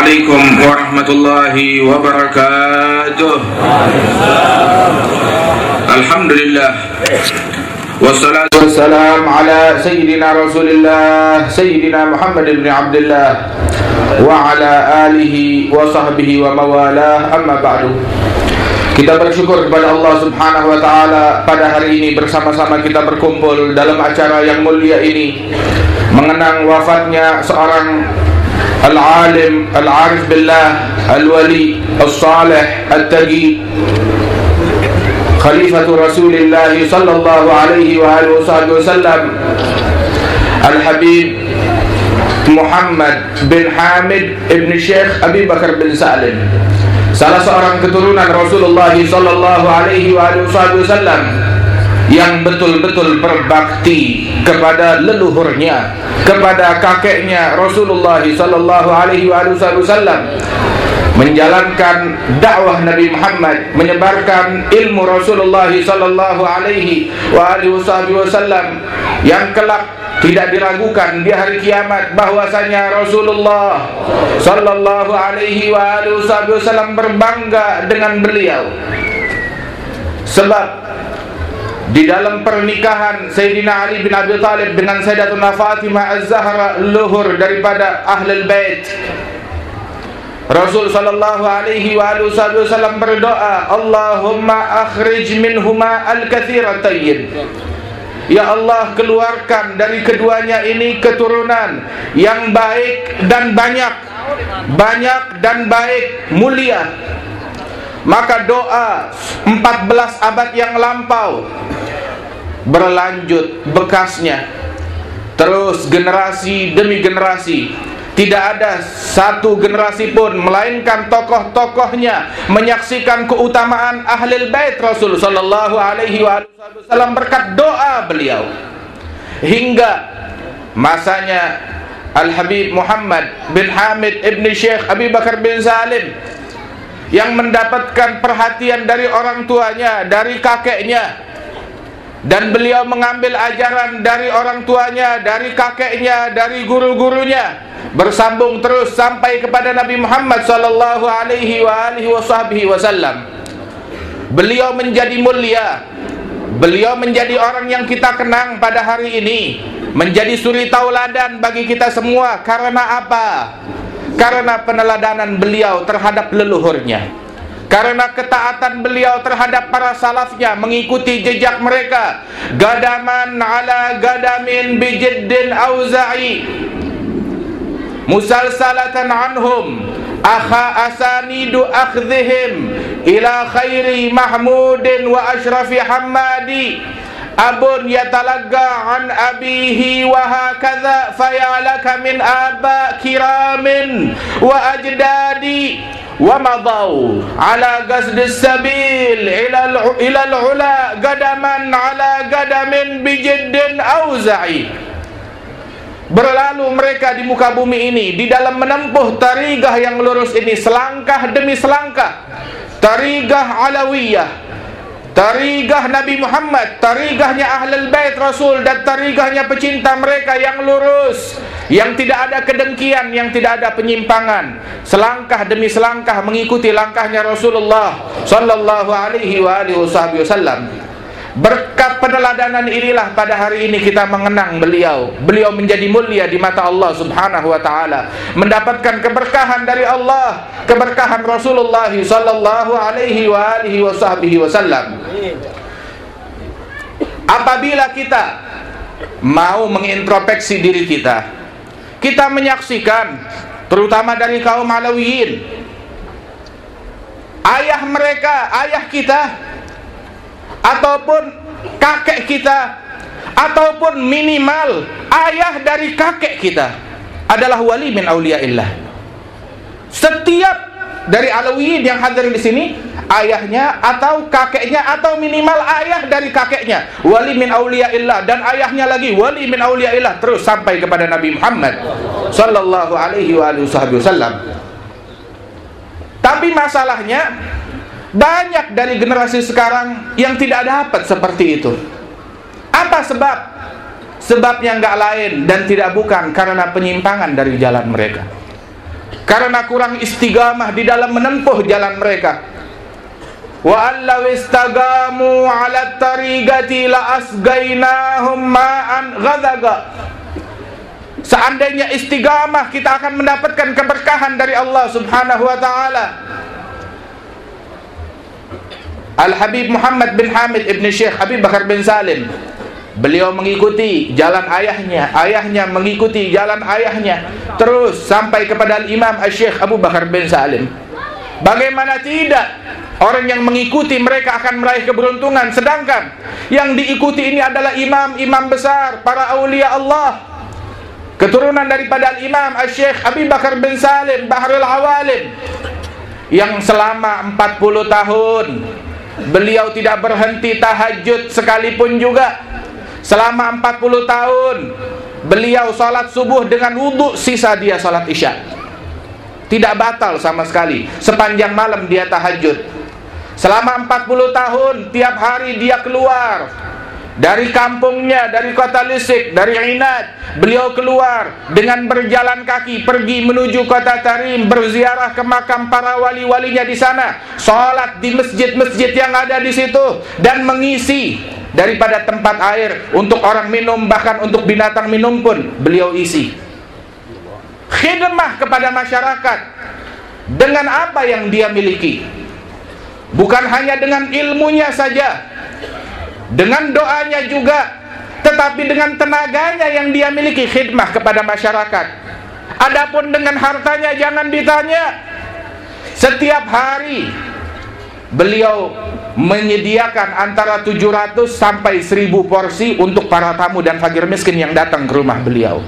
عليكم ورحمة الله وبركاته الحمد لله والصلاة والسلام على سيدنا رسول الله سيدنا محمد بن عبد الله وعلى آله وصحبه وموالاه أما بعد Kita bersyukur kepada Allah Subhanahu wa taala pada hari ini bersama-sama kita berkumpul dalam acara yang mulia ini mengenang wafatnya seorang al-alim al-arif billah al-wali al-salih al-taqi Khalifatu Rasulullah sallallahu alaihi wa alihi wasallam Al-Habib Muhammad bin Hamid ibn Syekh Abi Bakar bin Salim salah seorang keturunan Rasulullah sallallahu alaihi wasallam yang betul-betul berbakti kepada leluhurnya, kepada kakeknya Rasulullah sallallahu alaihi wasallam menjalankan dakwah Nabi Muhammad, menyebarkan ilmu Rasulullah sallallahu alaihi wasallam yang kelak tidak diragukan di hari kiamat bahwasanya Rasulullah sallallahu alaihi wasallam berbangga dengan beliau. Sebab di dalam pernikahan Sayyidina Ali bin Abi Thalib dengan Sayyidatuna Fatimah Az-Zahra luhur daripada Ahlul Bait. Rasul sallallahu alaihi wasallam berdoa Allahumma akhrij minhuma al-katsira tayyib Ya Allah keluarkan dari keduanya ini keturunan yang baik dan banyak Banyak dan baik mulia Maka doa 14 abad yang lampau Berlanjut bekasnya. Terus generasi demi generasi tidak ada satu generasi pun melainkan tokoh-tokohnya menyaksikan keutamaan ahlul bait Rasul sallallahu alaihi wasallam berkat doa beliau. Hingga masanya Al Habib Muhammad bin Hamid ibn Syekh Abi Bakar bin Salim yang mendapatkan perhatian dari orang tuanya, dari kakeknya dan beliau mengambil ajaran dari orang tuanya, dari kakeknya, dari guru-gurunya bersambung terus sampai kepada Nabi Muhammad sallallahu alaihi wa alihi wasallam. Beliau menjadi mulia. Beliau menjadi orang yang kita kenang pada hari ini, menjadi suri tauladan bagi kita semua karena apa? Karena peneladanan beliau terhadap leluhurnya. Karena ketaatan beliau terhadap para salafnya Mengikuti jejak mereka. Gadaman ala gadamin bijiddin auza'i. Musalsalatan anhum. Akha asanidu akhdhihim Ila khairi mahmudin wa ashrafi hamadi abun yatalagga an abihi wa hakadha fayalaka min aba kiramin wa ajdadi wa madaw ala ghasdi sabil ila ila ula gadaman ala gadamin bijiddin auza'i Berlalu mereka di muka bumi ini di dalam menempuh tarigah yang lurus ini selangkah demi selangkah. Tarigah alawiyah. Tarigah Nabi Muhammad Tarigahnya Ahlul Bait Rasul Dan tarigahnya pecinta mereka yang lurus yang tidak ada kedengkian, yang tidak ada penyimpangan. Selangkah demi selangkah mengikuti langkahnya Rasulullah sallallahu alaihi wa alihi wasallam. Berkat peneladanan inilah pada hari ini kita mengenang beliau. Beliau menjadi mulia di mata Allah Subhanahu wa taala, mendapatkan keberkahan dari Allah, keberkahan Rasulullah sallallahu alaihi wa alihi wasallam. Apabila kita mau mengintrospeksi diri kita, kita menyaksikan terutama dari kaum Alawiyin ayah mereka, ayah kita ataupun kakek kita ataupun minimal ayah dari kakek kita adalah wali min auliyaillah. Setiap dari Alawiyin yang hadir di sini ayahnya atau kakeknya atau minimal ayah dari kakeknya wali min auliyaillah dan ayahnya lagi wali min auliyaillah terus sampai kepada Nabi Muhammad sallallahu alaihi wasallam tapi masalahnya banyak dari generasi sekarang yang tidak dapat seperti itu. Apa sebab? Sebabnya nggak lain dan tidak bukan karena penyimpangan dari jalan mereka. Karena kurang istigamah di dalam menempuh jalan mereka. Wa allaw istagamu ala tariqati la asgainahum ma'an ghadaga. Seandainya istigamah kita akan mendapatkan keberkahan dari Allah Subhanahu wa taala. Al-Habib Muhammad bin Hamid ibn Syekh Habib Bakar bin Salim. Beliau mengikuti jalan ayahnya Ayahnya mengikuti jalan ayahnya Terus sampai kepada Imam Syekh Abu Bakar bin Salim. Bagaimana tidak Orang yang mengikuti mereka akan meraih keberuntungan? Sedangkan yang diikuti ini adalah imam-imam besar Para awliya Allah. Keturunan daripada Imam Syekh Abi Bakar bin Salim Bahrul Awalim Yang selama 40 tahun Beliau tidak berhenti tahajud sekalipun juga. Selama 40 tahun Beliau salat subuh dengan wudhu Sisa dia salat isya. Tidak batal sama sekali. Sepanjang malam dia tahajud. Selama 40 tahun Tiap hari dia keluar dari kampungnya, dari kota Lisik, dari Inat, beliau keluar dengan berjalan kaki pergi menuju kota Tarim, berziarah ke makam para wali-walinya di sana, sholat di masjid-masjid yang ada di situ dan mengisi daripada tempat air untuk orang minum bahkan untuk binatang minum pun beliau isi. Khidmah kepada masyarakat dengan apa yang dia miliki. Bukan hanya dengan ilmunya saja, dengan doanya juga tetapi dengan tenaganya yang dia miliki khidmah kepada masyarakat. Adapun dengan hartanya jangan ditanya. Setiap hari beliau menyediakan antara 700 sampai 1000 porsi untuk para tamu dan fakir miskin yang datang ke rumah beliau.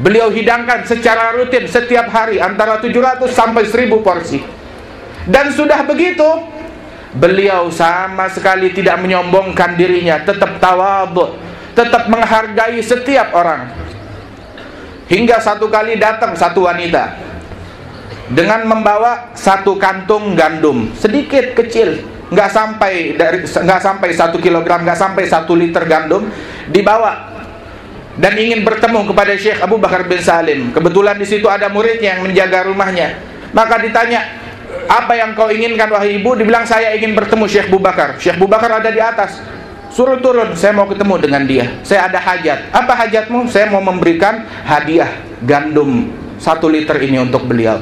Beliau hidangkan secara rutin setiap hari antara 700 sampai 1000 porsi. Dan sudah begitu Beliau sama sekali tidak menyombongkan dirinya Tetap tawadhu Tetap menghargai setiap orang. Hingga satu kali datang satu wanita Dengan membawa satu kantung gandum Sedikit kecil nggak sampai dari nggak sampai satu kilogram nggak sampai satu liter gandum dibawa. Dan ingin bertemu kepada Syekh Abu Bakar bin Salim. Kebetulan di situ ada muridnya yang menjaga rumahnya. Maka ditanya apa yang kau inginkan wahai ibu? Dibilang saya ingin bertemu Syekh Bakar. Syekh Bakar ada di atas. Suruh turun, saya mau ketemu dengan dia. Saya ada hajat. Apa hajatmu? Saya mau memberikan hadiah gandum satu liter ini untuk beliau.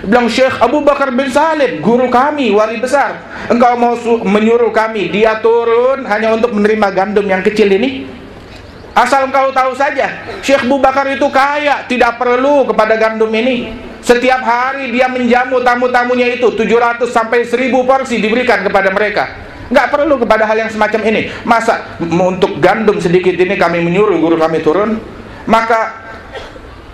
Bilang Syekh Abu Bakar bin Salim, guru kami, wali besar. Engkau mau menyuruh kami, dia turun hanya untuk menerima gandum yang kecil ini? Asal engkau tahu saja, Syekh Abu Bakar itu kaya, tidak perlu kepada gandum ini. Setiap hari dia menjamu tamu-tamunya itu 700 sampai 1000 porsi diberikan kepada mereka. Enggak perlu kepada hal yang semacam ini. Masa untuk gandum sedikit ini kami menyuruh guru kami turun, maka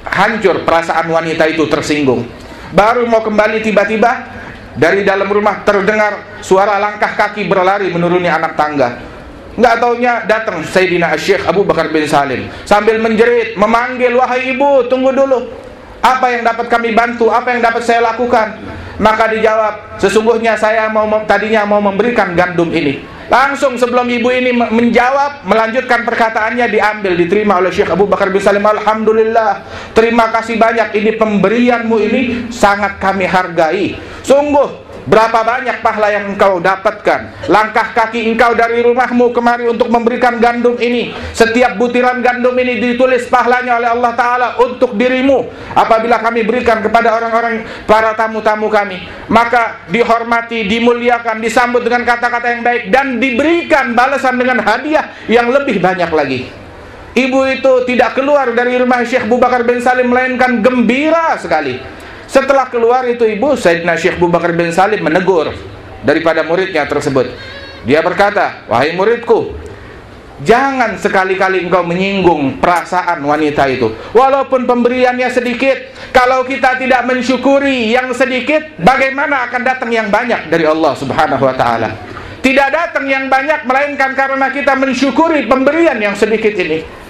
hancur perasaan wanita itu tersinggung. Baru mau kembali tiba-tiba dari dalam rumah terdengar suara langkah kaki berlari menuruni anak tangga. Enggak taunya datang Sayyidina Syekh Abu Bakar bin Salim sambil menjerit, memanggil wahai ibu, tunggu dulu. Apa yang dapat kami bantu? Apa yang dapat saya lakukan? Maka dijawab, sesungguhnya saya mau tadinya mau memberikan gandum ini. Langsung sebelum ibu ini menjawab, melanjutkan perkataannya diambil, diterima oleh Syekh Abu Bakar bin Salim. Alhamdulillah, terima kasih banyak. Ini pemberianmu ini sangat kami hargai. Sungguh Berapa banyak pahala yang engkau dapatkan? Langkah kaki engkau dari rumahmu kemari untuk memberikan gandum ini? Setiap butiran gandum ini ditulis pahalanya oleh Allah Ta'ala untuk dirimu. Apabila kami berikan kepada orang-orang para tamu-tamu kami Maka dihormati, dimuliakan, disambut dengan kata-kata yang baik Dan diberikan balasan dengan hadiah yang lebih banyak lagi. Ibu itu tidak keluar dari rumah Syekh Abu Bakar bin Salim Melainkan gembira sekali setelah keluar itu ibu Sayyidina Syekh Abu Bakar bin Salim menegur daripada muridnya tersebut. Dia berkata, "Wahai muridku, jangan sekali-kali engkau menyinggung perasaan wanita itu. Walaupun pemberiannya sedikit, kalau kita tidak mensyukuri yang sedikit, bagaimana akan datang yang banyak dari Allah Subhanahu wa taala?" Tidak datang yang banyak melainkan karena kita mensyukuri pemberian yang sedikit ini.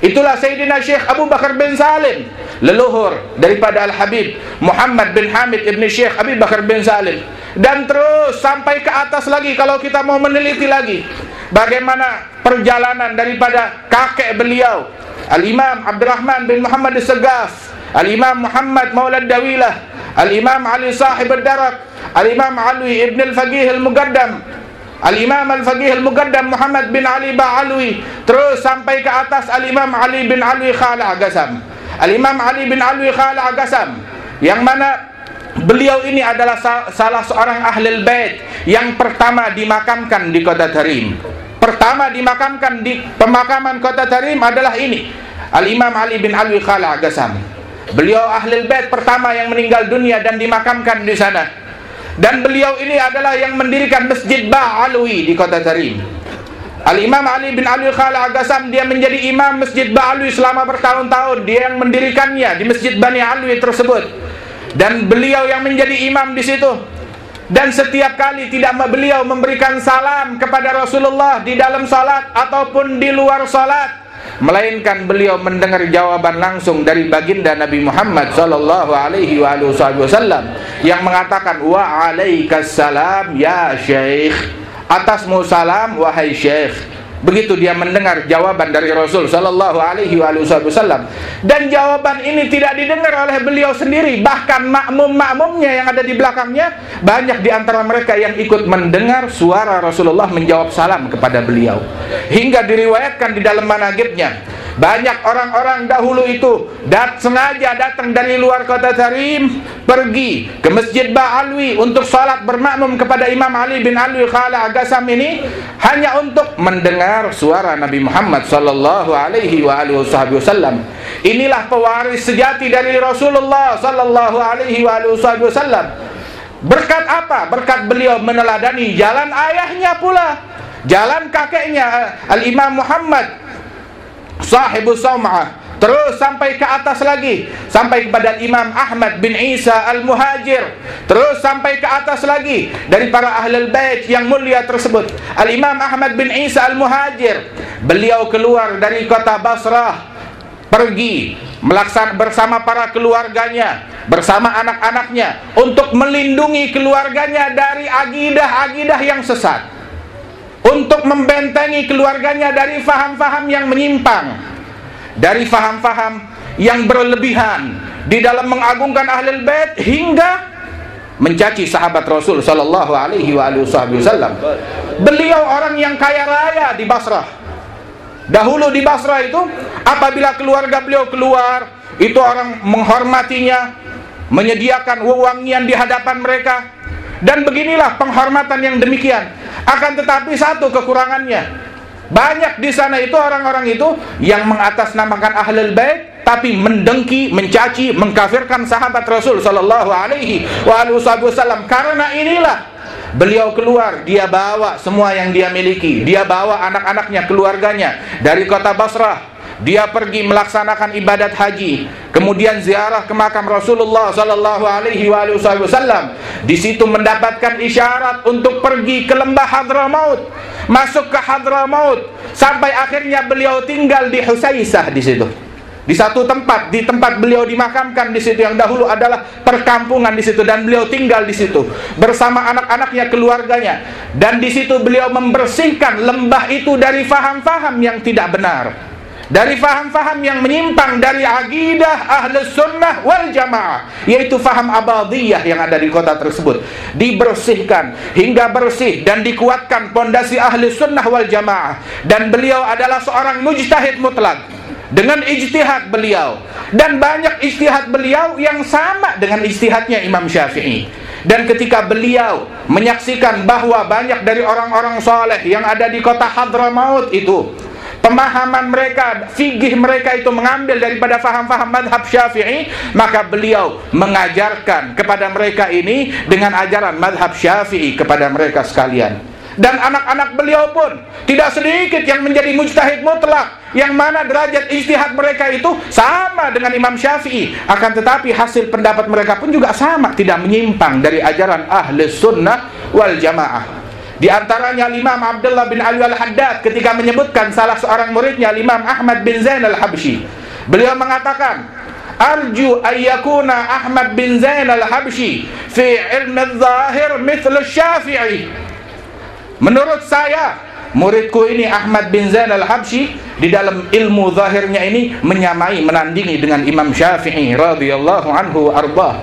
Itulah Sayyidina Syekh Abu Bakar bin Salim Leluhur daripada Al-Habib Muhammad bin Hamid ibn Syekh Abu Bakar bin Salim. Dan terus sampai ke atas lagi Kalau kita mau meneliti lagi Bagaimana perjalanan daripada kakek beliau Al-Imam Abdurrahman bin Muhammad Segaf Al-Imam Muhammad Maulad Dawilah Al-Imam Ali Sahib Ad-Darak Al-Imam Ali Ibn Al-Faqih Al-Muqaddam Al-Imam Al-Faqih Al-Muqaddam Muhammad bin Ali Ba'alwi. Terus sampai ke atas Al-Imam Ali bin Ali Khala Agasam. Al-Imam Ali bin Ali Khala Agasam Yang mana beliau ini adalah salah seorang ahli bait Yang pertama dimakamkan di kota Tarim. Pertama dimakamkan di pemakaman kota Tarim adalah ini Al-Imam Ali bin Ali Khala Agasam. Beliau ahli bait pertama yang meninggal dunia dan dimakamkan di sana dan beliau ini adalah yang mendirikan Masjid Ba'alwi di kota Tarim. Al-Imam Ali bin Ali Khala Agasam dia menjadi imam Masjid Ba'alwi selama bertahun-tahun. Dia yang mendirikannya di Masjid Bani Alwi tersebut. Dan beliau yang menjadi imam di situ. Dan setiap kali tidak beliau memberikan salam kepada Rasulullah di dalam salat ataupun di luar salat melainkan beliau mendengar jawaban langsung dari baginda Nabi Muhammad sallallahu alaihi wasallam yang mengatakan wa alaikassalam ya syekh. Atasmu salam wahai syekh Begitu dia mendengar jawaban dari Rasul Sallallahu Alaihi Wasallam. Dan jawaban ini tidak didengar oleh beliau sendiri, bahkan makmum-makmumnya yang ada di belakangnya banyak di antara mereka yang ikut mendengar suara Rasulullah menjawab salam kepada beliau. Hingga diriwayatkan di dalam managibnya banyak orang-orang dahulu itu dat sengaja datang dari luar kota Tarim pergi ke Masjid Ba'alwi untuk salat bermakmum kepada Imam Ali bin Alwi Khala Agasam ini hanya untuk mendengar suara Nabi Muhammad sallallahu alaihi wa alihi wasallam. Inilah pewaris sejati dari Rasulullah sallallahu alaihi wa alihi wasallam. Berkat apa? Berkat beliau meneladani jalan ayahnya pula. Jalan kakeknya Al-Imam Muhammad sahibu Sawma'ah. Terus sampai ke atas lagi. Sampai kepada Imam Ahmad bin Isa Al-Muhajir. Terus sampai ke atas lagi Dari para ahli bait yang mulia tersebut. Al-Imam Ahmad bin Isa Al-Muhajir. Beliau keluar dari kota Basrah. Pergi melaksan bersama para keluarganya Bersama anak-anaknya Untuk melindungi keluarganya dari agidah-agidah yang sesat untuk membentengi keluarganya dari faham-faham yang menyimpang dari faham-faham yang berlebihan di dalam mengagungkan ahli bait hingga mencaci sahabat Rasul sallallahu alaihi wasallam. Beliau orang yang kaya raya di Basrah. Dahulu di Basrah itu apabila keluarga beliau keluar, itu orang menghormatinya, menyediakan wewangian di hadapan mereka. Dan beginilah penghormatan yang demikian akan tetapi satu kekurangannya. Banyak di sana itu orang-orang itu yang mengatasnamakan ahlul bait tapi mendengki, mencaci, mengkafirkan sahabat Rasul sallallahu alaihi wasallam karena inilah Beliau keluar, dia bawa semua yang dia miliki. Dia bawa anak-anaknya, keluarganya dari kota Basrah dia pergi melaksanakan ibadat haji, kemudian ziarah ke makam Rasulullah sallallahu alaihi wasallam. Di situ mendapatkan isyarat untuk pergi ke lembah Hadramaut, masuk ke Hadramaut sampai akhirnya beliau tinggal di Husaisah di situ. Di satu tempat, di tempat beliau dimakamkan di situ yang dahulu adalah perkampungan di situ dan beliau tinggal di situ bersama anak-anaknya, keluarganya. Dan di situ beliau membersihkan lembah itu dari faham-faham yang tidak benar dari faham-faham yang menyimpang dari akidah ahli sunnah wal jamaah yaitu faham abadiyah yang ada di kota tersebut dibersihkan hingga bersih dan dikuatkan pondasi ahli sunnah wal jamaah. Dan beliau adalah seorang mujtahid mutlak. Dengan ijtihad beliau. Dan banyak ijtihad beliau yang sama dengan ijtihadnya Imam Syafi'i. Dan ketika beliau menyaksikan bahwa banyak dari orang-orang soleh yang ada di kota Hadramaut itu pemahaman mereka, fikih mereka itu mengambil daripada faham-faham madhab syafi'i, maka beliau mengajarkan kepada mereka ini dengan ajaran madhab syafi'i kepada mereka sekalian. Dan anak-anak beliau pun tidak sedikit yang menjadi mujtahid mutlak yang mana derajat ijtihad mereka itu sama dengan Imam Syafi'i akan tetapi hasil pendapat mereka pun juga sama tidak menyimpang dari ajaran ahli sunnah wal jamaah di antaranya Imam Abdullah bin Ali Al-Haddad ketika menyebutkan salah seorang muridnya Imam Ahmad bin Zain Al-Habsyi. Beliau mengatakan, "Arju ayyakuna Ahmad bin Zain Al-Habsyi fi ilm mithl Syafi'i." Menurut saya, muridku ini Ahmad bin Zain al-Habsyi di dalam ilmu zahirnya ini menyamai menandingi dengan Imam Syafi'i radhiyallahu anhu arbah.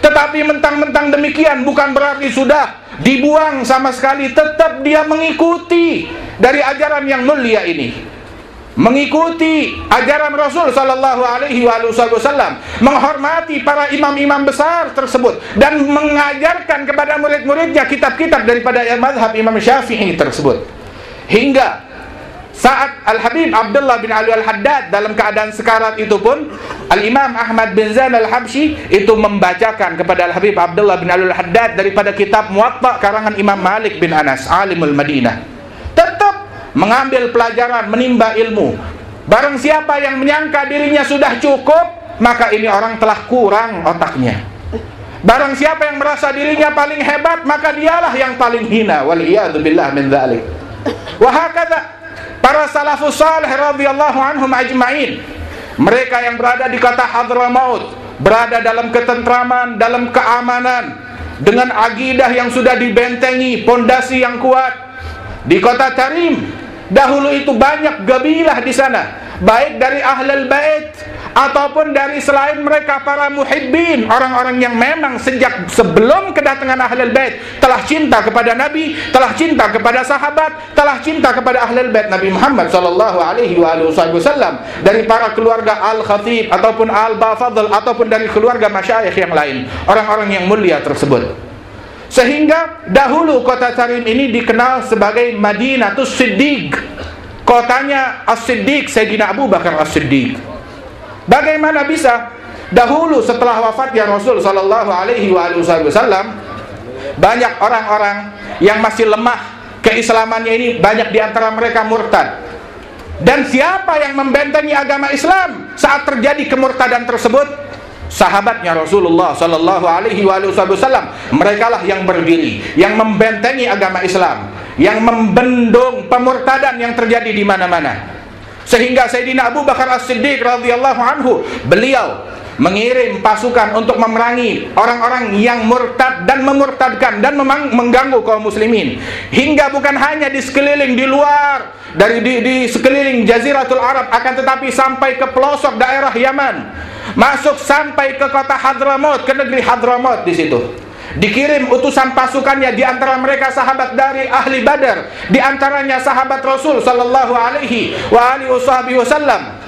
Tetapi mentang-mentang demikian bukan berarti sudah dibuang sama sekali, tetap dia mengikuti dari ajaran yang mulia ini mengikuti ajaran Rasul sallallahu alaihi wasallam, menghormati para imam-imam besar tersebut dan mengajarkan kepada murid-muridnya kitab-kitab daripada mazhab Imam Syafi'i tersebut. Hingga saat Al-Habib Abdullah bin Ali Al-Haddad dalam keadaan sekarat itu pun Al-Imam Ahmad bin Zain Al-Habsyi itu membacakan kepada Al-Habib Abdullah bin Ali Al-Haddad daripada kitab Muwatta karangan Imam Malik bin Anas alimul Madinah mengambil pelajaran, menimba ilmu. Barang siapa yang menyangka dirinya sudah cukup, maka ini orang telah kurang otaknya. Barang siapa yang merasa dirinya paling hebat, maka dialah yang paling hina. Waliyadzubillah min dzalik. Wahakata para salafus salih radhiyallahu anhum ajma'in. Mereka yang berada di kota Hadramaut, berada dalam ketentraman, dalam keamanan, dengan agidah yang sudah dibentengi, pondasi yang kuat. Di kota Tarim, Dahulu itu banyak gabilah di sana, baik dari ahlul bait ataupun dari selain mereka para muhibbin, orang-orang yang memang sejak sebelum kedatangan ahlul bait telah cinta kepada Nabi, telah cinta kepada sahabat, telah cinta kepada ahlul bait Nabi Muhammad sallallahu alaihi wasallam dari para keluarga al-khatib ataupun al-bafadl ataupun dari keluarga masyayikh yang lain, orang-orang yang mulia tersebut. Sehingga dahulu kota Tarim ini dikenal sebagai Madinatus Siddiq. Kotanya As-Siddiq Sayyidina Abu Bakar As-Siddiq. Bagaimana bisa dahulu setelah wafatnya Rasul sallallahu alaihi wasallam banyak orang-orang yang masih lemah keislamannya ini banyak di antara mereka murtad. Dan siapa yang membentengi agama Islam saat terjadi kemurtadan tersebut? sahabatnya Rasulullah Sallallahu Alaihi Wasallam mereka lah yang berdiri yang membentengi agama Islam yang membendung pemurtadan yang terjadi di mana-mana sehingga Sayyidina Abu Bakar As-Siddiq radhiyallahu anhu beliau mengirim pasukan untuk memerangi orang-orang yang murtad dan memurtadkan dan memang mengganggu kaum muslimin. Hingga bukan hanya di sekeliling di luar dari di, di sekeliling Jaziratul Arab akan tetapi sampai ke pelosok daerah Yaman. Masuk sampai ke kota Hadramaut ke negeri Hadramaut di situ dikirim utusan pasukannya di antara mereka sahabat dari ahli Badar di antaranya sahabat Rasul sallallahu alaihi wa alihi wasallam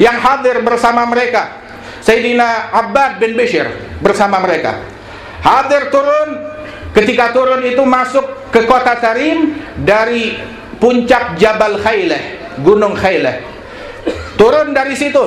yang hadir bersama mereka. Sayyidina Abbad bin Bishir bersama mereka. Hadir turun ketika turun itu masuk ke kota Tarim dari puncak Jabal Khailah Gunung Khailah turun dari situ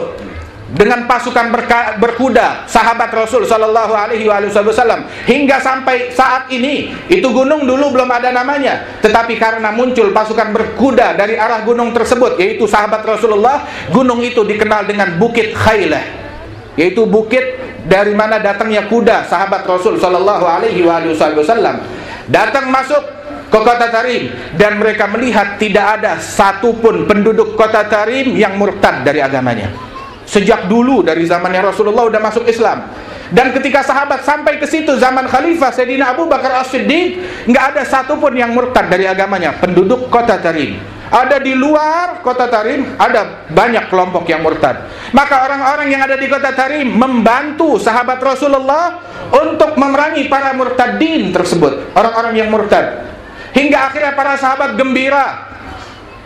dengan pasukan berkuda sahabat Rasul Shallallahu Alaihi Wasallam. Hingga sampai saat ini itu gunung dulu belum ada namanya. Tetapi karena muncul pasukan berkuda dari arah gunung tersebut yaitu sahabat Rasulullah gunung itu dikenal dengan Bukit Khailah yaitu bukit dari mana datangnya kuda sahabat Rasul Shallallahu Alaihi Wasallam. Datang masuk ke kota Tarim dan mereka melihat tidak ada satupun penduduk kota Tarim yang murtad dari agamanya Sejak dulu dari zamannya Rasulullah sudah masuk Islam. Dan ketika sahabat sampai ke situ zaman Khalifah Sayyidina Abu Bakar As-Siddiq, nggak ada satupun yang murtad dari agamanya. Penduduk kota Tarim. Ada di luar kota Tarim, ada banyak kelompok yang murtad. Maka orang-orang yang ada di kota Tarim membantu sahabat Rasulullah untuk memerangi para murtadin tersebut, orang-orang yang murtad. Hingga akhirnya para sahabat gembira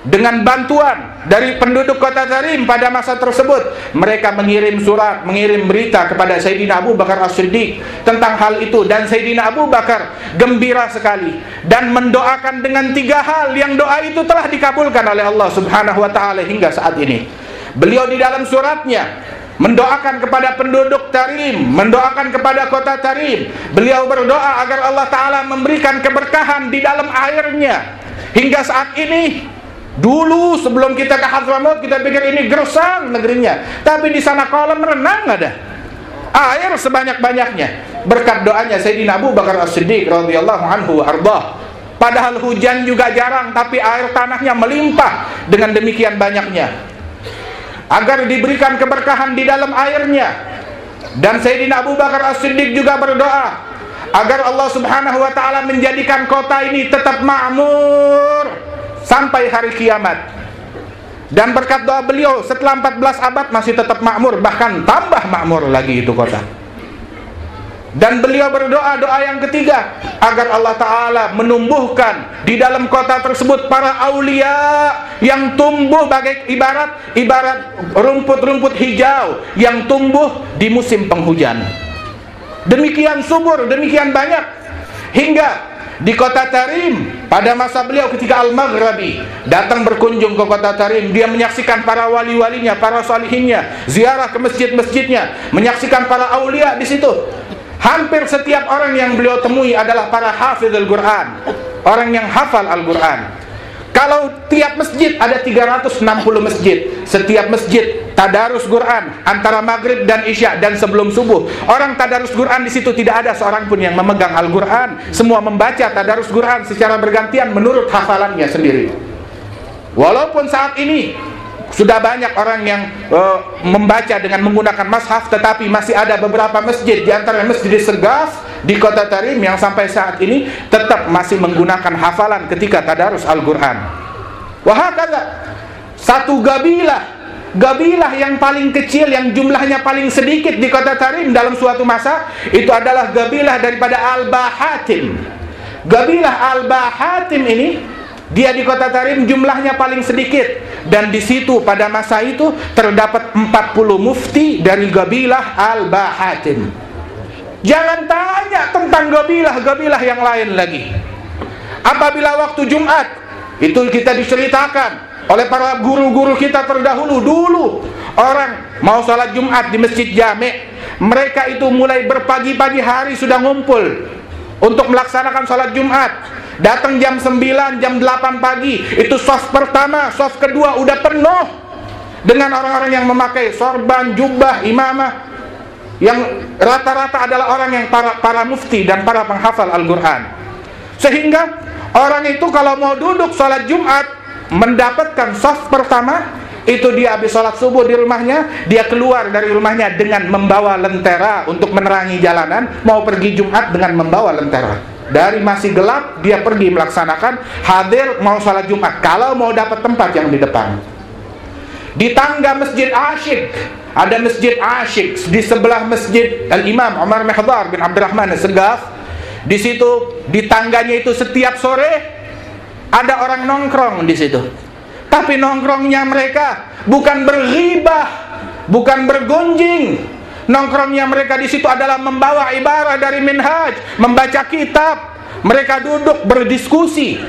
dengan bantuan dari penduduk kota Tarim pada masa tersebut mereka mengirim surat mengirim berita kepada Sayyidina Abu Bakar As-Siddiq tentang hal itu dan Sayyidina Abu Bakar gembira sekali dan mendoakan dengan tiga hal yang doa itu telah dikabulkan oleh Allah Subhanahu wa taala hingga saat ini beliau di dalam suratnya mendoakan kepada penduduk Tarim, mendoakan kepada kota Tarim. Beliau berdoa agar Allah taala memberikan keberkahan di dalam airnya. Hingga saat ini Dulu sebelum kita ke Hadramaut kita pikir ini gersang negerinya, tapi di sana kolam renang ada. Air sebanyak-banyaknya berkat doanya Sayyidina Abu Bakar As-Siddiq radhiyallahu anhu ardah. Padahal hujan juga jarang tapi air tanahnya melimpah dengan demikian banyaknya. Agar diberikan keberkahan di dalam airnya. Dan Sayyidina Abu Bakar As-Siddiq juga berdoa agar Allah Subhanahu wa taala menjadikan kota ini tetap makmur sampai hari kiamat. Dan berkat doa beliau setelah 14 abad masih tetap makmur, bahkan tambah makmur lagi itu kota. Dan beliau berdoa doa yang ketiga agar Allah Ta'ala menumbuhkan di dalam kota tersebut para aulia yang tumbuh bagai ibarat ibarat rumput-rumput hijau yang tumbuh di musim penghujan. Demikian subur, demikian banyak hingga di kota Tarim pada masa beliau ketika Al-Maghrabi datang berkunjung ke kota Tarim dia menyaksikan para wali-walinya, para salihinnya ziarah ke masjid-masjidnya menyaksikan para aulia di situ Hampir setiap orang yang beliau temui adalah para hafizul Quran, orang yang hafal Al-Quran. Kalau tiap masjid ada 360 masjid, setiap masjid tadarus Quran antara maghrib dan isya dan sebelum subuh. Orang tadarus Quran di situ tidak ada seorang pun yang memegang Al-Quran. Semua membaca tadarus Quran secara bergantian menurut hafalannya sendiri. Walaupun saat ini sudah banyak orang yang uh, membaca dengan menggunakan mashaf tetapi masih ada beberapa masjid di antara masjid Segaf di kota Tarim yang sampai saat ini tetap masih menggunakan hafalan ketika tadarus Al-Qur'an. Wahakala satu gabilah Gabilah yang paling kecil yang jumlahnya paling sedikit di kota Tarim dalam suatu masa itu adalah gabilah daripada Al-Bahatim. Gabilah Al-Bahatim ini dia di kota Tarim jumlahnya paling sedikit dan di situ pada masa itu terdapat 40 mufti dari Gabilah Al-Bahatin. Jangan tanya tentang gabilah-gabilah yang lain lagi. Apabila waktu Jumat itu kita diceritakan oleh para guru-guru kita terdahulu dulu. Orang mau salat Jumat di Masjid Jami' mereka itu mulai berpagi-pagi hari sudah ngumpul untuk melaksanakan salat Jumat. Datang jam 9, jam 8 pagi, itu soft pertama, soft kedua udah penuh dengan orang-orang yang memakai sorban, jubah, imamah yang rata-rata adalah orang yang para para mufti dan para penghafal Al-Qur'an. Sehingga orang itu kalau mau duduk sholat Jumat mendapatkan soft pertama itu dia habis sholat subuh di rumahnya dia keluar dari rumahnya dengan membawa lentera untuk menerangi jalanan mau pergi Jumat dengan membawa lentera. Dari masih gelap dia pergi melaksanakan hadir mau sholat Jumat. Kalau mau dapat tempat yang di depan. Di tangga masjid Ashik ada masjid Ashik di sebelah masjid Al Imam Umar Mehdar bin Abdurrahman Segaf di situ di tangganya itu setiap sore ada orang nongkrong di situ tapi nongkrongnya mereka bukan berghibah bukan bergunjing Nongkrongnya mereka di situ adalah membawa ibarat dari minhaj, membaca kitab. Mereka duduk berdiskusi.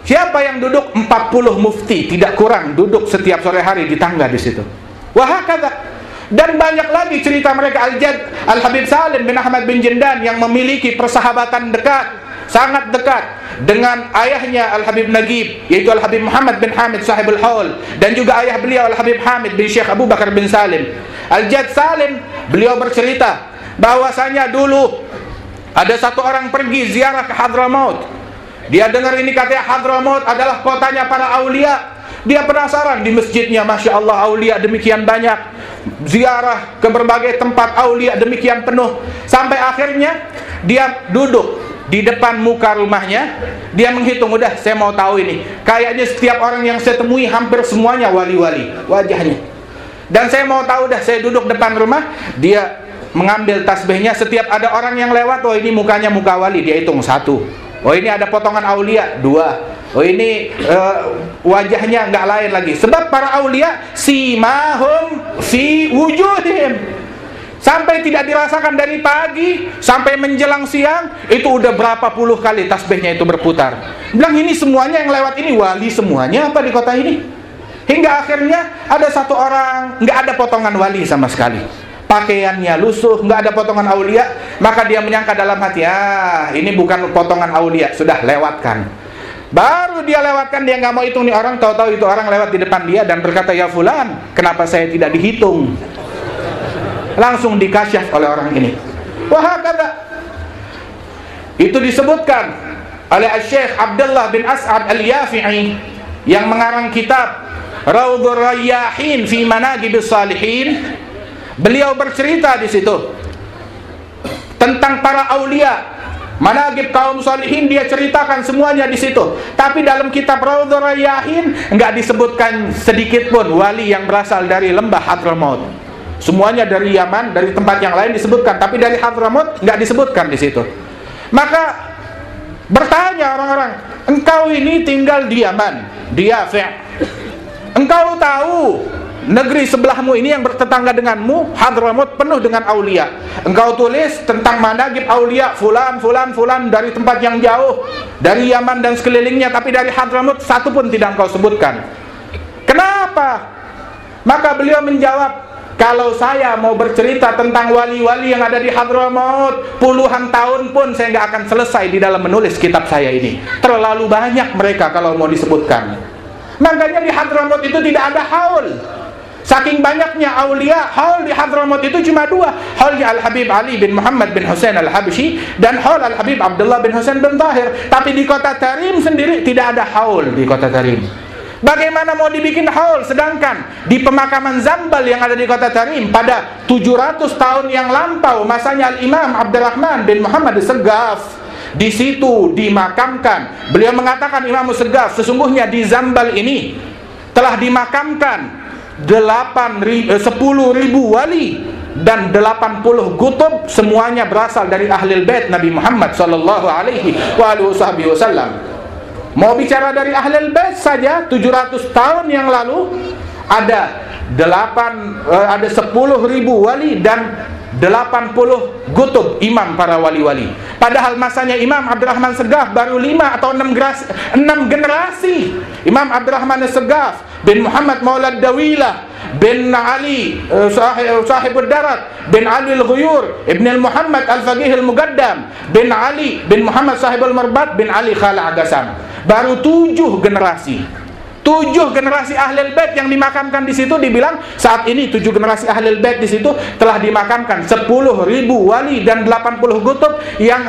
Siapa yang duduk 40 mufti tidak kurang duduk setiap sore hari di tangga di situ. Wahakata dan banyak lagi cerita mereka Al-Jad Al-Habib Salim bin Ahmad bin Jindan yang memiliki persahabatan dekat sangat dekat dengan ayahnya Al-Habib Nagib yaitu Al-Habib Muhammad bin Hamid sahibul haul dan juga ayah beliau Al-Habib Hamid bin Syekh Abu Bakar bin Salim Al-Jad Salim beliau bercerita bahwasanya dulu ada satu orang pergi ziarah ke Hadramaut. Dia dengar ini katanya Hadramaut adalah kotanya para aulia. Dia penasaran di masjidnya Masya Allah aulia demikian banyak. Ziarah ke berbagai tempat aulia demikian penuh. Sampai akhirnya dia duduk di depan muka rumahnya. Dia menghitung udah saya mau tahu ini. Kayaknya setiap orang yang saya temui hampir semuanya wali-wali Wajahnya. Dan saya mau tahu dah saya duduk depan rumah, dia mengambil tasbihnya. Setiap ada orang yang lewat, oh ini mukanya muka wali, dia hitung satu. Oh ini ada potongan aulia, dua. Oh ini uh, wajahnya nggak lain lagi. Sebab para aulia si mahum fi wujuhim. Sampai tidak dirasakan dari pagi sampai menjelang siang itu udah berapa puluh kali tasbihnya itu berputar. Bilang ini semuanya yang lewat ini wali semuanya apa di kota ini? Hingga akhirnya ada satu orang nggak ada potongan wali sama sekali. Pakaiannya lusuh, nggak ada potongan aulia, maka dia menyangka dalam hati, ah ini bukan potongan aulia, sudah lewatkan. Baru dia lewatkan, dia nggak mau hitung nih orang, tahu-tahu itu orang lewat di depan dia dan berkata, ya fulan, kenapa saya tidak dihitung? Langsung dikasyaf oleh orang ini. Wah kata, itu disebutkan oleh Syekh Abdullah bin As'ad al-Yafi'i yang mengarang kitab Raudhur Rayyahin fi Manaqibis Salihin. Beliau bercerita di situ tentang para aulia Managib kaum solihin dia ceritakan semuanya di situ. Tapi dalam kitab Raudhur Rayyahin nggak disebutkan sedikit pun wali yang berasal dari lembah Hadramaut. Semuanya dari Yaman, dari tempat yang lain disebutkan, tapi dari Hadramaut nggak disebutkan di situ. Maka bertanya orang-orang, engkau ini tinggal di Yaman, di Yafi'. Engkau tahu negeri sebelahmu ini yang bertetangga denganmu Hadramut penuh dengan aulia. Engkau tulis tentang managib aulia fulan fulan fulan dari tempat yang jauh dari Yaman dan sekelilingnya tapi dari Hadramut satu pun tidak engkau sebutkan. Kenapa? Maka beliau menjawab kalau saya mau bercerita tentang wali-wali yang ada di Hadramut puluhan tahun pun saya nggak akan selesai di dalam menulis kitab saya ini. Terlalu banyak mereka kalau mau disebutkan. Makanya di Hadramut itu tidak ada haul Saking banyaknya aulia, haul di Hadramaut itu cuma dua. Haulnya Al-Habib Ali bin Muhammad bin Husain Al-Habsyi dan haul Al-Habib Abdullah bin Husain bin Tahir. Tapi di kota Tarim sendiri tidak ada haul di kota Tarim. Bagaimana mau dibikin haul sedangkan di pemakaman Zambal yang ada di kota Tarim pada 700 tahun yang lampau masanya Al-Imam Abdurrahman bin Muhammad Segaf di situ dimakamkan. Beliau mengatakan Imam Segaf sesungguhnya di Zambal ini telah dimakamkan 8 ribu, 10 ribu wali dan 80 kutub semuanya berasal dari ahli bait Nabi Muhammad sallallahu alaihi wasallam. Mau bicara dari ahli bait saja 700 tahun yang lalu ada 8 eh, ada 10 ribu wali dan 80 gutub imam para wali-wali. Padahal masanya Imam Abdurrahman Segaf baru 5 atau 6 generasi, 6 generasi. Imam Abdurrahman Segaf bin Muhammad Maulad Dawilah bin Ali uh, sahib, sahibul darat bin Ali al-Ghuyur Ibn al-Muhammad al-Faqih al-Mugaddam bin Ali bin Muhammad sahibul marbat bin Ali Khala Agasam. Baru tujuh generasi. Tujuh generasi ahli bait yang dimakamkan di situ dibilang saat ini tujuh generasi ahli bait di situ telah dimakamkan sepuluh ribu wali dan delapan puluh gutub yang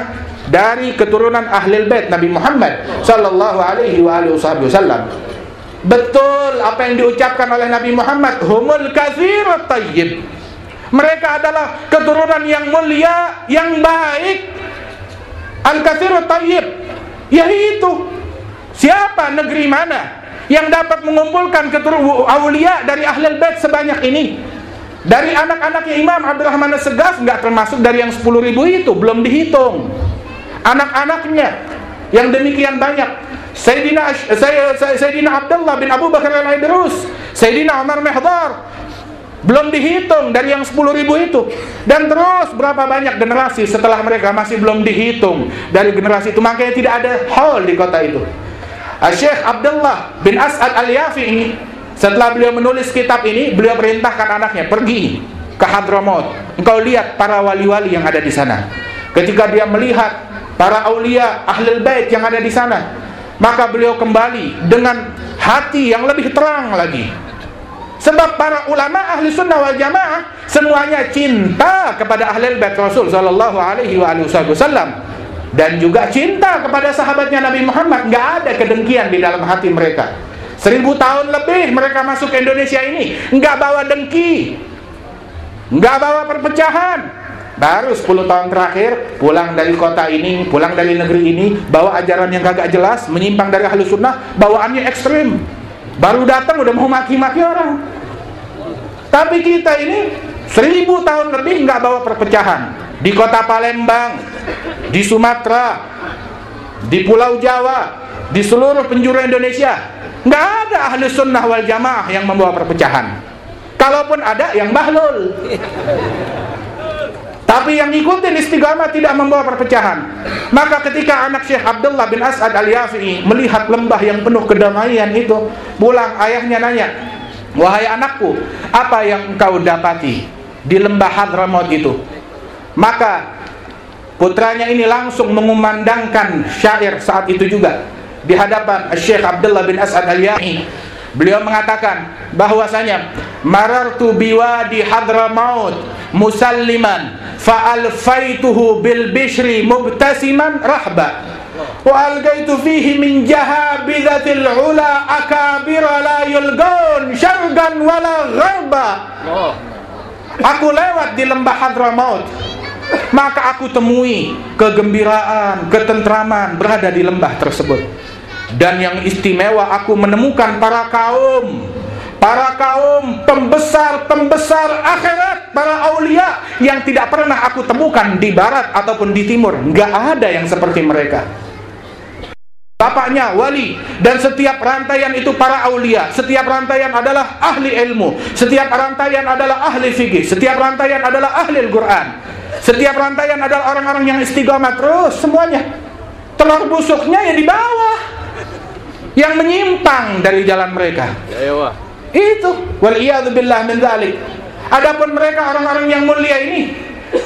dari keturunan ahli bait Nabi Muhammad sallallahu alaihi wasallam. Betul apa yang diucapkan oleh Nabi Muhammad, humul kathir tayyib. Mereka adalah keturunan yang mulia, yang baik. Al-kathir tayyib. Yaitu siapa negeri mana yang dapat mengumpulkan keturunan awliya dari ahli bait sebanyak ini. Dari anak-anaknya Imam Abdurrahman Segaf nggak termasuk dari yang 10 ribu itu belum dihitung. Anak-anaknya yang demikian banyak. Sayyidina Sayyidina Abdullah bin Abu Bakar al-Idrus Sayyidina Umar Mihdar belum dihitung dari yang 10 ribu itu. Dan terus berapa banyak generasi setelah mereka masih belum dihitung dari generasi itu. Makanya tidak ada hall di kota itu Syekh Abdullah bin As'ad Al-Yafi'i setelah beliau menulis kitab ini, beliau perintahkan anaknya pergi ke Hadramaut. Engkau lihat para wali-wali yang ada di sana. Ketika dia melihat para aulia ahlul bait yang ada di sana, maka beliau kembali dengan hati yang lebih terang lagi. Sebab para ulama ahli sunnah wal jamaah semuanya cinta kepada ahlul bait Rasul sallallahu alaihi wasallam dan juga cinta kepada sahabatnya Nabi Muhammad. Nggak ada kedengkian di dalam hati mereka. Seribu tahun lebih mereka masuk ke Indonesia ini nggak bawa dengki. Nggak bawa perpecahan. Baru 10 tahun terakhir pulang dari kota ini pulang dari negeri ini bawa ajaran yang kagak jelas menyimpang dari ahlu sunnah bawaannya ekstrim. Baru datang udah mau maki-maki orang. Tapi kita ini seribu tahun lebih nggak bawa perpecahan. Di kota Palembang, di Sumatera, di Pulau Jawa, di seluruh penjuru Indonesia, nggak ada ahli sunnah wal jamaah yang membawa perpecahan. Kalaupun ada yang bahlul. Tapi yang ngikutin istiqamah tidak membawa perpecahan. Maka ketika anak Syekh Abdullah bin As'ad al-Yafi'i melihat lembah yang penuh kedamaian itu, pulang ayahnya nanya, "Wahai anakku, apa yang engkau dapati di lembah Hadramaut itu?" Maka putranya ini langsung mengumandangkan syair saat itu juga. Di hadapan Syekh Abdullah bin As'ad Al-Ya'i. Beliau mengatakan bahwasanya marartu biwadi hadramaut musalliman fa'alfaituhu bil bishri mubtasiman rahba. Wa algaitu fihi min jahabidatil ula akabira la yulgaun syargan wala gharba. Aku lewat di lembah Hadramaut Maka aku temui kegembiraan, ketentraman berada di lembah tersebut. Dan yang istimewa aku menemukan para kaum para kaum pembesar-pembesar akhirat, para aulia yang tidak pernah aku temukan di barat ataupun di timur. Nggak ada yang seperti mereka. Bapaknya wali dan setiap rantaian itu para aulia. Setiap rantaian adalah ahli ilmu. Setiap rantaian adalah ahli fikih. Setiap rantaian adalah ahli Al-Quran. Setiap rantaian adalah orang-orang yang istiqamah terus semuanya. Telur busuknya ya di bawah yang menyimpang dari jalan mereka. Ya, ya, itu wal billah min dzalik. Adapun mereka orang-orang yang mulia ini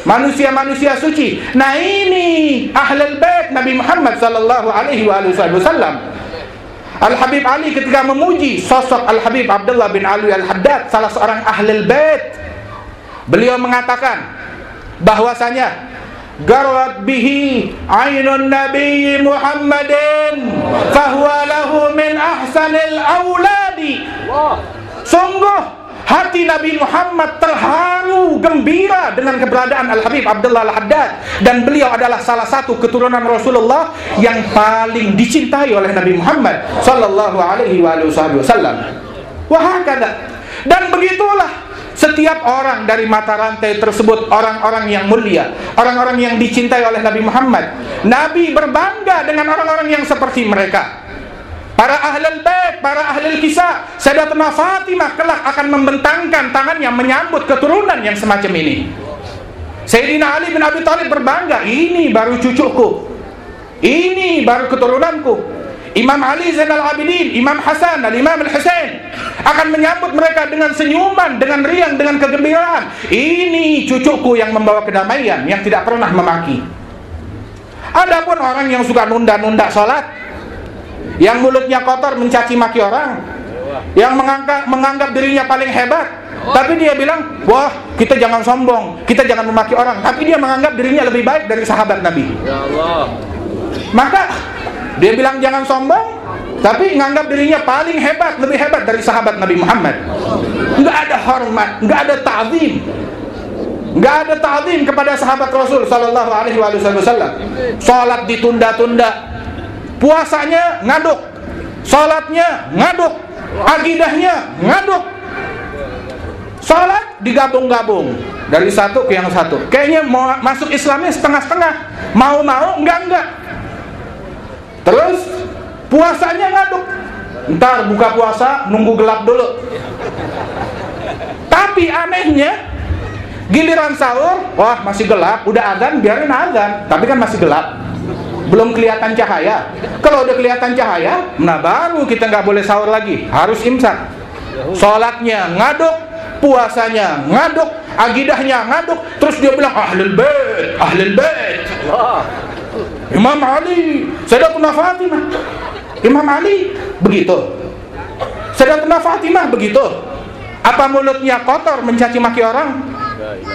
manusia-manusia suci. Nah ini ahlul bait Nabi Muhammad sallallahu alaihi wasallam. Al Habib Ali ketika memuji sosok Al Habib Abdullah bin Ali Al Haddad salah seorang ahlul bait beliau mengatakan bahwasanya garat bihi ainun nabi Muhammadin fahuwa lahu min ahsanil auladi Sungguh hati Nabi Muhammad terharu gembira dengan keberadaan Al-Habib Abdullah Al-Haddad dan beliau adalah salah satu keturunan Rasulullah yang paling dicintai oleh Nabi Muhammad sallallahu alaihi wasallam. Wahakada. Dan begitulah setiap orang dari mata rantai tersebut orang-orang yang mulia, orang-orang yang dicintai oleh Nabi Muhammad. Nabi berbangga dengan orang-orang yang seperti mereka para ahlul bait, para ahlul kisah, Sayyidatuna Fatimah kelak akan membentangkan tangannya menyambut keturunan yang semacam ini. Sayyidina Ali bin Abi Thalib berbangga, ini baru cucuku. Ini baru keturunanku. Imam Ali Zainal Abidin, Imam Hasan dan Imam Al-Husain akan menyambut mereka dengan senyuman, dengan riang, dengan kegembiraan. Ini cucuku yang membawa kedamaian, yang tidak pernah memaki. Adapun orang yang suka nunda-nunda sholat, yang mulutnya kotor mencaci maki orang, yang menganggap menganggap dirinya paling hebat, tapi dia bilang, wah kita jangan sombong, kita jangan memaki orang, tapi dia menganggap dirinya lebih baik dari sahabat Nabi. Ya Maka dia bilang jangan sombong, tapi menganggap dirinya paling hebat, lebih hebat dari sahabat Nabi Muhammad. Enggak ada hormat, enggak ada ta'zim. Enggak ada ta'zim kepada sahabat Rasul sallallahu alaihi wasallam. Salat ditunda-tunda, puasanya ngaduk. Salatnya ngaduk. Agidahnya ngaduk. Salat digabung-gabung dari satu ke yang satu. Kayaknya mau masuk Islamnya setengah-setengah. Mau-mau enggak-enggak terus puasanya ngaduk ntar buka puasa nunggu gelap dulu tapi anehnya giliran sahur wah masih gelap udah azan biarin azan tapi kan masih gelap belum kelihatan cahaya. Kalau udah kelihatan cahaya, nah baru kita nggak boleh sahur lagi, harus imsak. Sholatnya ngaduk, puasanya ngaduk, agidahnya ngaduk, terus dia bilang ahlul bait, ahlul bait. Imam Ali, Sayyidatuna Fatimah. Imam Ali begitu. Sayyidatuna Fatimah begitu. Apa mulutnya kotor mencaci maki orang?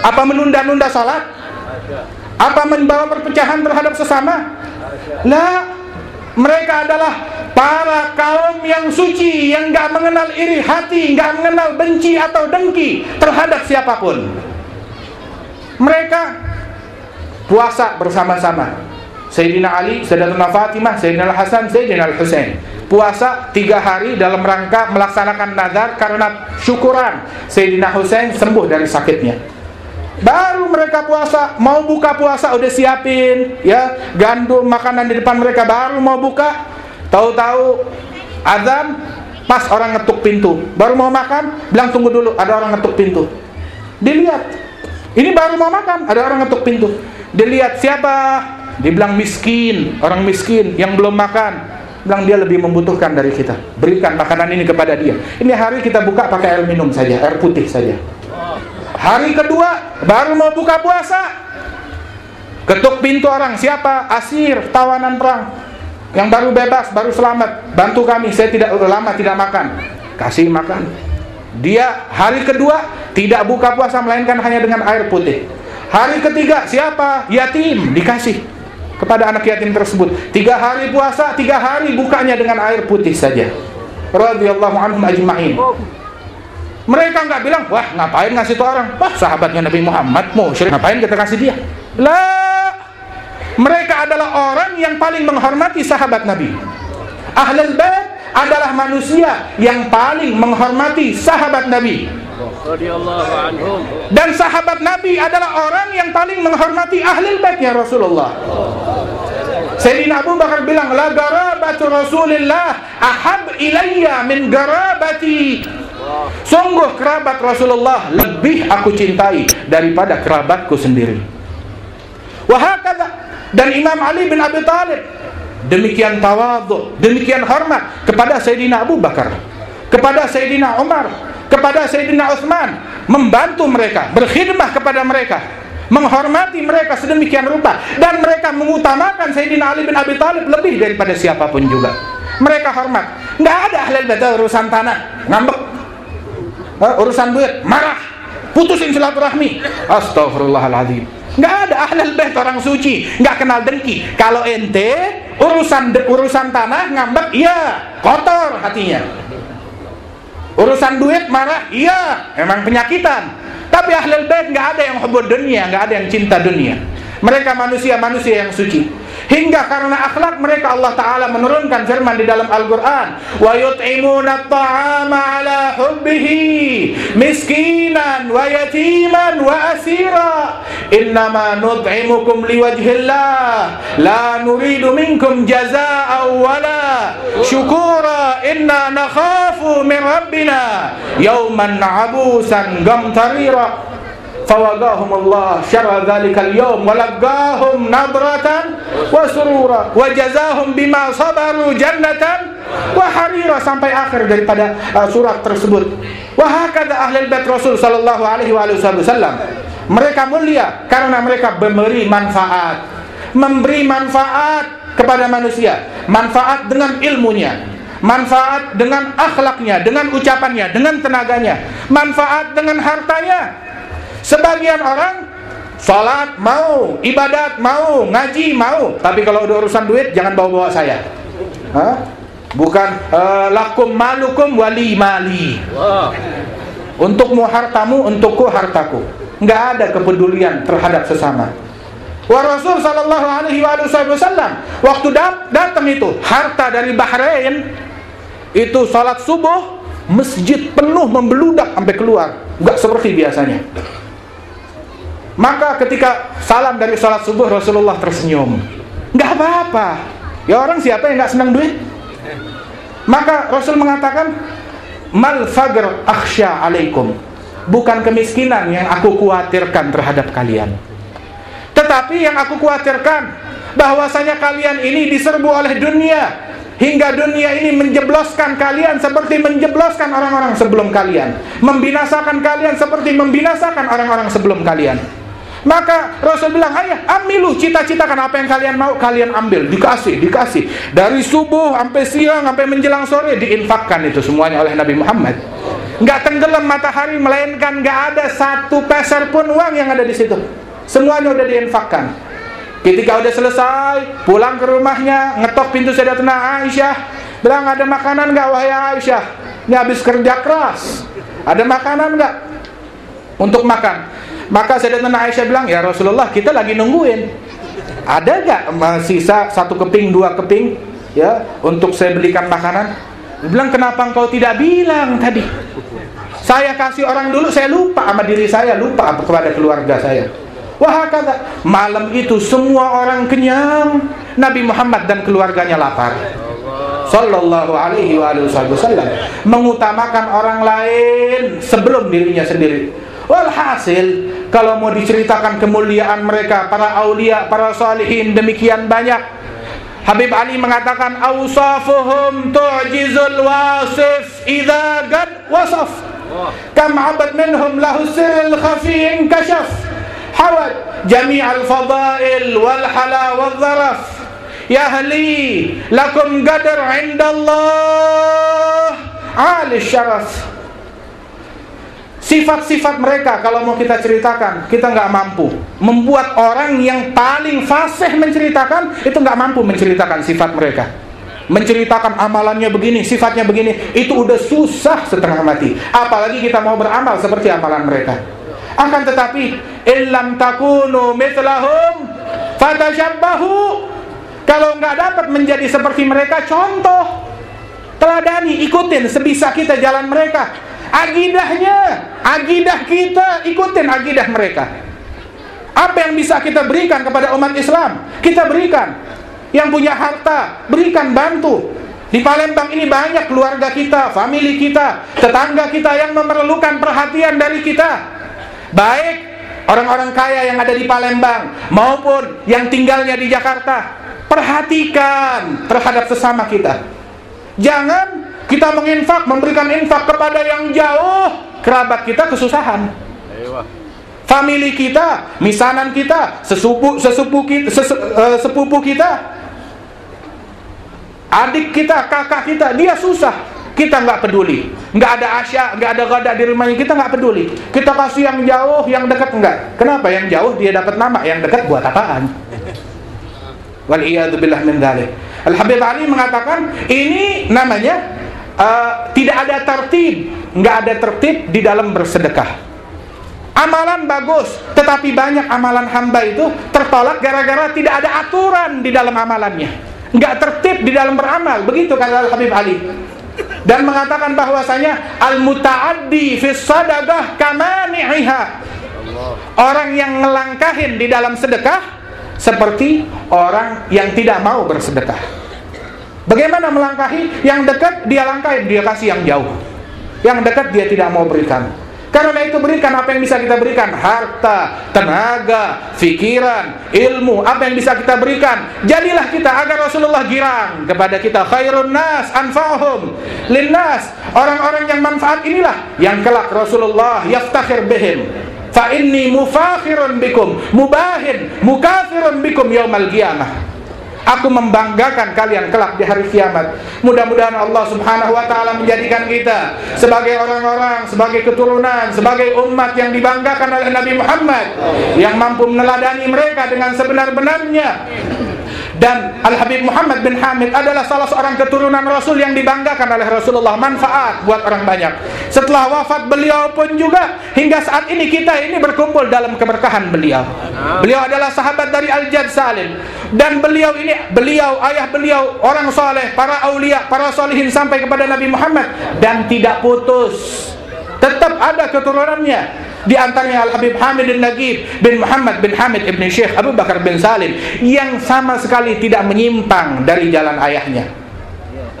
Apa menunda-nunda salat? Apa membawa perpecahan terhadap sesama? Nah, mereka adalah para kaum yang suci yang nggak mengenal iri hati, nggak mengenal benci atau dengki terhadap siapa pun. Mereka puasa bersama-sama. Sayyidina Ali, Sayyidatina Fatimah, Sayyidina Hasan, Sayyidina Al-Husain. Puasa tiga hari dalam rangka melaksanakan nazar karena syukuran Sayyidina Husain sembuh dari sakitnya. Baru mereka puasa, mau buka puasa udah siapin ya gandum makanan di depan mereka baru mau buka. Tahu-tahu azan pas orang ngetuk pintu. Baru mau makan, bilang tunggu dulu, ada orang ngetuk pintu. Dilihat. Ini baru mau makan, ada orang ngetuk pintu. Dilihat siapa? Dibilang miskin, orang miskin yang belum makan. Bilang dia lebih membutuhkan dari kita. Berikan makanan ini kepada dia. Ini hari kita buka pakai air minum saja, air putih saja. Hari kedua baru mau buka puasa. Ketuk pintu orang, siapa? Asir, tawanan perang. Yang baru bebas, baru selamat. Bantu kami, saya tidak lama tidak makan. Kasih makan. Dia hari kedua tidak buka puasa melainkan hanya dengan air putih. Hari ketiga siapa? Yatim dikasih kepada anak yatim tersebut. Tiga hari puasa, tiga hari bukanya dengan air putih saja. Radhiyallahu anhum ajma'in. Mereka nggak bilang, wah ngapain ngasih tuh orang? Wah sahabatnya Nabi Muhammad mau syirik ngapain kita kasih dia? La mereka adalah orang yang paling menghormati sahabat Nabi. Ahlul Bait adalah manusia yang paling menghormati sahabat Nabi. Dan sahabat Nabi adalah orang yang paling menghormati ahlul baitnya Rasulullah. Sayyidina Abu Bakar bilang, La garabatu Rasulillah ahab ilayya min garabati. Sungguh kerabat Rasulullah lebih aku cintai daripada kerabatku sendiri. Wahakada dan Imam Ali bin Abi Talib demikian tawadhu, demikian hormat kepada Sayyidina Abu Bakar, kepada Sayyidina Umar, kepada Sayyidina Utsman, membantu mereka, berkhidmah kepada mereka, menghormati mereka sedemikian rupa dan mereka mengutamakan Sayyidina Ali bin Abi Thalib lebih daripada siapa pun juga. Mereka hormat. Nggak ada ahli beda urusan tanah, ngambek. Uh, urusan duit, marah, putusin silaturahmi. Astagfirullahaladzim. Nggak ada ahli bait orang suci, nggak kenal dengki. Kalau ente urusan urusan tanah ngambek, iya kotor hatinya. Urusan duit marah, iya, memang penyakitan. Tapi ahlul bait nggak ada yang hubud dunia, nggak ada yang cinta dunia. Mereka manusia-manusia yang suci. Hingga karena akhlak mereka Allah Ta'ala menurunkan firman di dalam Al-Quran Wa yut'imuna ta'ama ala hubbihi Miskinan wa yatiman wa asira Innama nut'imukum liwajhillah La nuridu minkum jaza'aw wala Syukura inna nakhafu min rabbina yawman abusan gamtarira. Fawagahumullah syarra dzalikal yawm walagahum nadratan wa surura wa jazahum bima sabaru jannatan wa harira. Sampai akhir daripada uh, surat tersebut. Wa ahli ahlul bait rasul sallallahu alaihi wa wasallam. Mereka mulia karena mereka memberi manfaat. Memberi manfaat kepada manusia. Manfaat dengan ilmunya manfaat dengan akhlaknya, dengan ucapannya, dengan tenaganya, manfaat dengan hartanya, Sebagian orang Salat mau, ibadat mau, ngaji mau. Tapi kalau udah urusan duit jangan bawa-bawa saya. Hah? Bukan uh, lakum malukum wali mali. Untukmu hartamu, untukku hartaku. Nggak ada kepedulian terhadap sesama Wa Rasul sallallahu alaihi wasallam waktu dat datang itu harta dari Bahrain itu salat subuh masjid penuh membeludak sampai keluar, nggak seperti biasanya. Maka ketika salam dari sholat subuh Rasulullah tersenyum. Nggak apa-apa. Ya orang siapa yang nggak senang duit? Maka Rasul mengatakan, Mal fagr akhsya alaikum. Bukan kemiskinan yang aku khawatirkan terhadap kalian. Tetapi yang aku khawatirkan bahwasanya kalian ini diserbu oleh dunia hingga dunia ini menjebloskan kalian seperti menjebloskan orang-orang sebelum kalian, membinasakan kalian seperti membinasakan orang-orang sebelum kalian. Maka Rasul bilang, ayah ambil cita-citakan apa yang kalian mau, kalian ambil, dikasih, dikasih. Dari subuh sampai siang, sampai menjelang sore, diinfakkan itu semuanya oleh Nabi Muhammad. Nggak tenggelam matahari, melainkan nggak ada satu peser pun uang yang ada di situ. Semuanya udah diinfakkan. Ketika udah selesai, pulang ke rumahnya, ngetok pintu Sayyidatuna Aisyah, bilang ada makanan nggak wahai Aisyah? Ini habis kerja keras. Ada makanan nggak untuk makan? Maka Sayyidatuna Aisyah bilang, "Ya Rasulullah, kita lagi nungguin. Ada gak sisa satu keping, dua keping ya untuk saya belikan makanan?" Dia bilang, "Kenapa engkau tidak bilang tadi?" Saya kasih orang dulu, saya lupa sama diri saya, lupa kepada keluarga saya. Wah kata malam itu semua orang kenyang, Nabi Muhammad dan keluarganya lapar. Sallallahu alaihi wasallam mengutamakan orang lain sebelum dirinya sendiri. Walhasil kalau mau diceritakan kemuliaan mereka para aulia, para salihin demikian banyak. Habib Ali mengatakan awsafuhum tu'jizul wasif idza gad wasaf. Kam abad minhum lahu sirrul khafi inkashaf. Wal hala wal dharaf. Ya ahli lakum qadar 'inda Allah 'ali syaraf. Sifat-sifat mereka kalau mau kita ceritakan kita nggak mampu. Membuat orang yang paling fasih menceritakan Itu nggak mampu menceritakan sifat mereka. Menceritakan amalannya begini, sifatnya begini Itu udah susah setengah mati. Apalagi kita mau beramal seperti amalan mereka Akan tetapi illam takunu mithlahum fatashabbahu. Kalau nggak dapat menjadi seperti mereka, contoh teladani, ikutin sebisa kita jalan mereka. Agidahnya, agidah kita, ikutin agidah mereka. Apa yang bisa kita berikan kepada umat Islam? Kita berikan. Yang punya harta, berikan bantu. Di Palembang ini banyak keluarga kita, famili kita, tetangga kita yang memerlukan perhatian dari kita. Baik orang-orang kaya yang ada di Palembang maupun yang tinggalnya di Jakarta. Perhatikan terhadap sesama kita. Jangan kita menginfak, memberikan infak kepada yang jauh, kerabat kita kesusahan. Famili kita, misanan kita, sesupu sesupu kita, uh, sepupu kita, adik kita, kakak kita, dia susah. Kita nggak peduli, nggak ada asya, nggak ada gada di rumahnya kita nggak peduli. Kita kasih yang jauh, yang dekat enggak. Kenapa? Yang jauh dia dapat nama, yang dekat buat apaan? Wal billah min dzalik. Al Habib Ali mengatakan ini namanya uh, tidak ada tertib, nggak ada tertib di dalam bersedekah. Amalan bagus, tetapi banyak amalan hamba itu tertolak gara-gara tidak ada aturan di dalam amalannya. Nggak tertib di dalam beramal, begitu kata Al Habib Ali dan mengatakan bahwasanya al mutaaddi fi sadaqah kamani'iha orang yang ngelangkahin di dalam sedekah seperti orang yang tidak mau bersedekah. Bagaimana melangkahi? Yang dekat dia langkahin dia kasih yang jauh. Yang dekat dia tidak mau berikan karena itu berikan apa yang bisa kita berikan. Harta, tenaga, fikiran, ilmu Apa yang bisa kita berikan. Jadilah kita agar Rasulullah girang Kepada kita. Khairun nas anfa'hum Linnas. Orang-orang yang manfaat inilah Yang kelak Rasulullah yaftakhir bihim. Fa inni mufakhirun bikum Mubahin Mukafirun bikum yaumal qiyamah Aku membanggakan kalian kelak di hari kiamat. Mudah-mudahan Allah Subhanahu wa taala menjadikan kita sebagai orang-orang, sebagai keturunan, sebagai umat yang dibanggakan oleh Nabi Muhammad yang mampu meneladani mereka dengan sebenar-benarnya dan Al Habib Muhammad bin Hamid adalah salah seorang keturunan Rasul yang dibanggakan oleh Rasulullah. Manfaat buat orang banyak. Setelah wafat beliau pun juga hingga saat ini kita ini berkumpul dalam keberkahan beliau. Beliau adalah sahabat dari Al Jad Salim. Dan beliau ini beliau ayah beliau orang soleh para aulia para solihin sampai kepada Nabi Muhammad. Dan tidak putus. Tetap ada keturunannya di antaranya Al Habib Hamid bin Nagib bin Muhammad bin Hamid ibn Syekh Abu Bakar bin Salim yang sama sekali tidak menyimpang dari jalan ayahnya.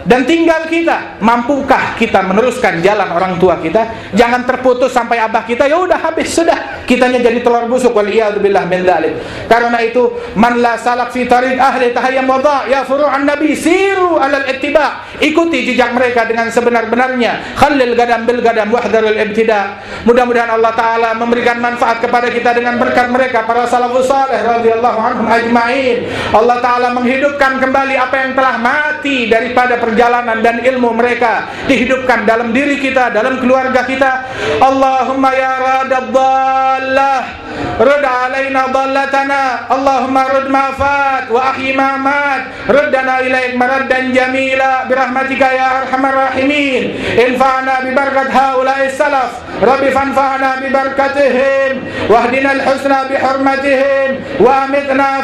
Dan tinggal kita, mampukah kita meneruskan jalan orang tua kita? Jangan terputus sampai abah kita, ya udah habis sudah. Kitanya jadi telur busuk wal billah min dzalik. Karena itu, man la salak fi tariq ahli tahayyam wada ya furu'an nabi siru alal ittiba. Ikuti jejak mereka dengan sebenar-benarnya. Khalil gadam bil gadam wahdarul ibtida. Mudah-mudahan Allah taala memberikan manfaat kepada kita dengan berkat mereka para salafus saleh radhiyallahu anhum ajmain. Allah taala menghidupkan kembali apa yang telah mati daripada perjalanan perjalanan dan ilmu mereka dihidupkan dalam diri kita, dalam keluarga kita. Allahumma ya radadallah rud alaina dallatana Allahumma rud ma fat wa ahyi ma mat. Ruddana ilaik jamila. Birahmatika ya arhamar rahimin. Infa'na bi barakat haula'i salaf. Rabbi fanfa'na bi barakatihim wahdina al-husna bi hurmatihim. Wa amitna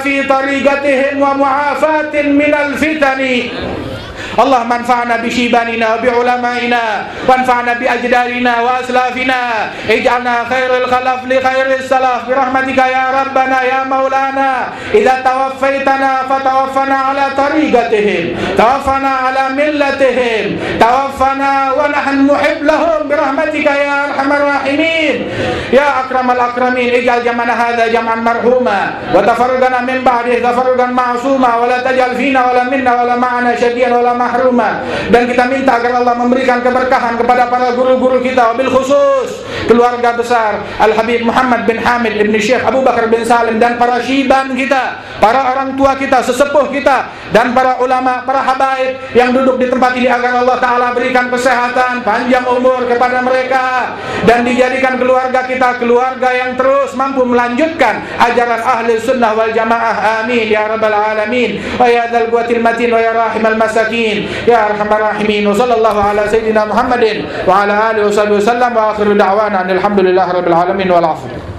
اللهم انفعنا بشيباننا وبعلمائنا وانفعنا بأجدادنا وأسلافنا. اجعلنا خير الخلف لخير السلف. برحمتك يا ربنا يا مولانا. إذا توفيتنا فتوفنا على طريقتهم توفنا على ملتهم توفنا ونحن نحب لهم. برحمتك يا أرحم الراحمين. يا أكرم الأكرمين اجعل جمعنا هذا جمعا مرحوما. وتفرقنا من بعده تفرقا معصوما. ولا تجعل فينا ولا منا ولا معنا شديا ولا marhuma wa tafarrugana min ba'dihi tafarrugan ma'suma wa la taj'al fina wa la minna wa la ma'ana syadiyan wa la mahruma dan kita minta agar Allah memberikan keberkahan kepada para guru-guru kita wabil khusus keluarga besar Al Habib Muhammad bin Hamid bin Syekh Abu Bakar bin Salim dan para syiban kita para orang tua kita sesepuh kita dan para ulama para habaib yang duduk di tempat ini agar Allah taala berikan kesehatan panjang umur kepada mereka dan dijadikan keluarga kita keluarga yang terus mampu melanjutkan ajaran ahli sunnah wal jamaah. Amin ya rabbal alamin. Wa ya dzal matin wa ya rahimal masakin alamin ya arhamar rahimin wa sallallahu ala sayyidina Muhammadin wa ala alihi wa sahbihi wasallam wa akhiru da'wana alhamdulillahi rabbil alamin wal 'afw